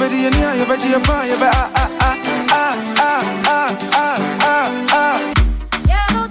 bedi ye nia ye bedi ye pa ye be ah ah ah ah ah ah ah ah ah. Yellow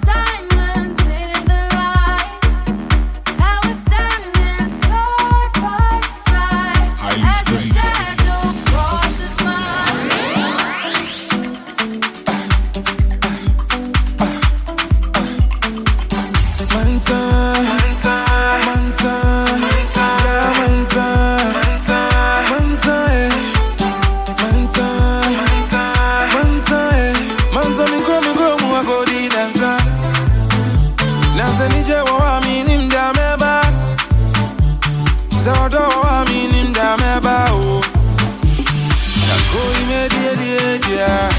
yeah.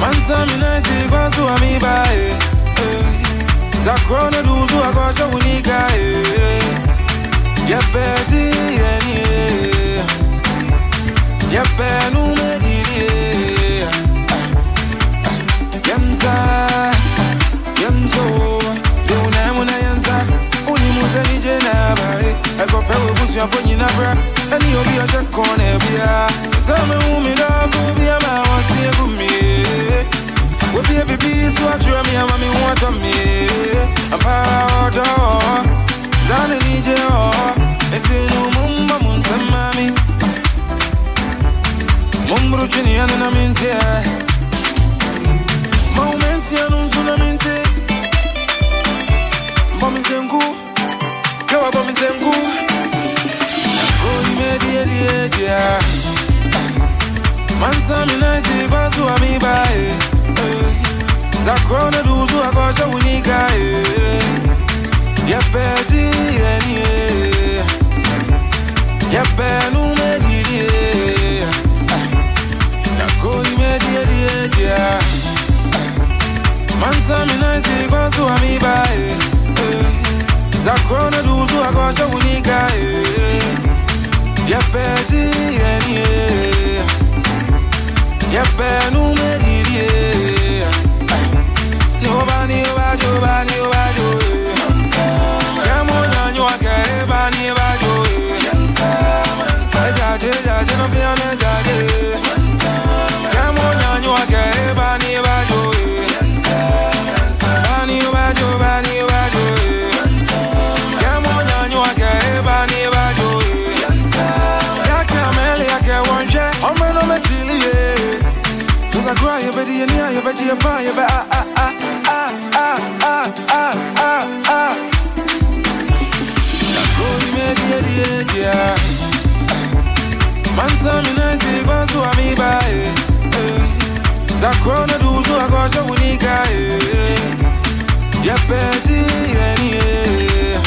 Manza mina zigwa zuwa miba eh. Zakrona duzu akosha unika eh. Yani eh. Mediri eh. Yamza yamzo muna yanza unimuze nije na bai. Ego eh. fewe busu yafo nyina bra. Obi ashe kone bia. Zame siano na mente eh. Ma umen siano nzuna mente Bomi zengu Gawa bomi zengu Koi oh, me die die die Mansa minaisi basu amiba eh. eh, Zakrona duzu akosha unika Yepeti enie Yepenu medi Wanaduzu akosha unika Ya pezi eni Ya penu mediri Ni oba ni oba jo ba ni Ya mwana nyo akere ba ni oba Ya mwana nyo akere ba ni oba cry, you better, you near, you better, you buy, you better, ah, ah, ah, ah, ah, ah, ah, ah. Nakoi medie die dia. Mansa minaisi kwa suwa mi bae. Zakrona duzu akosha unika eh. Yepeti yeni eh.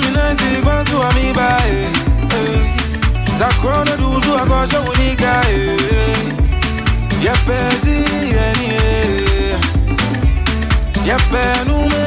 minazi kwanzu wamiba eh, eh. za krono duzu akosho unika eh, yepezi yenie yepenume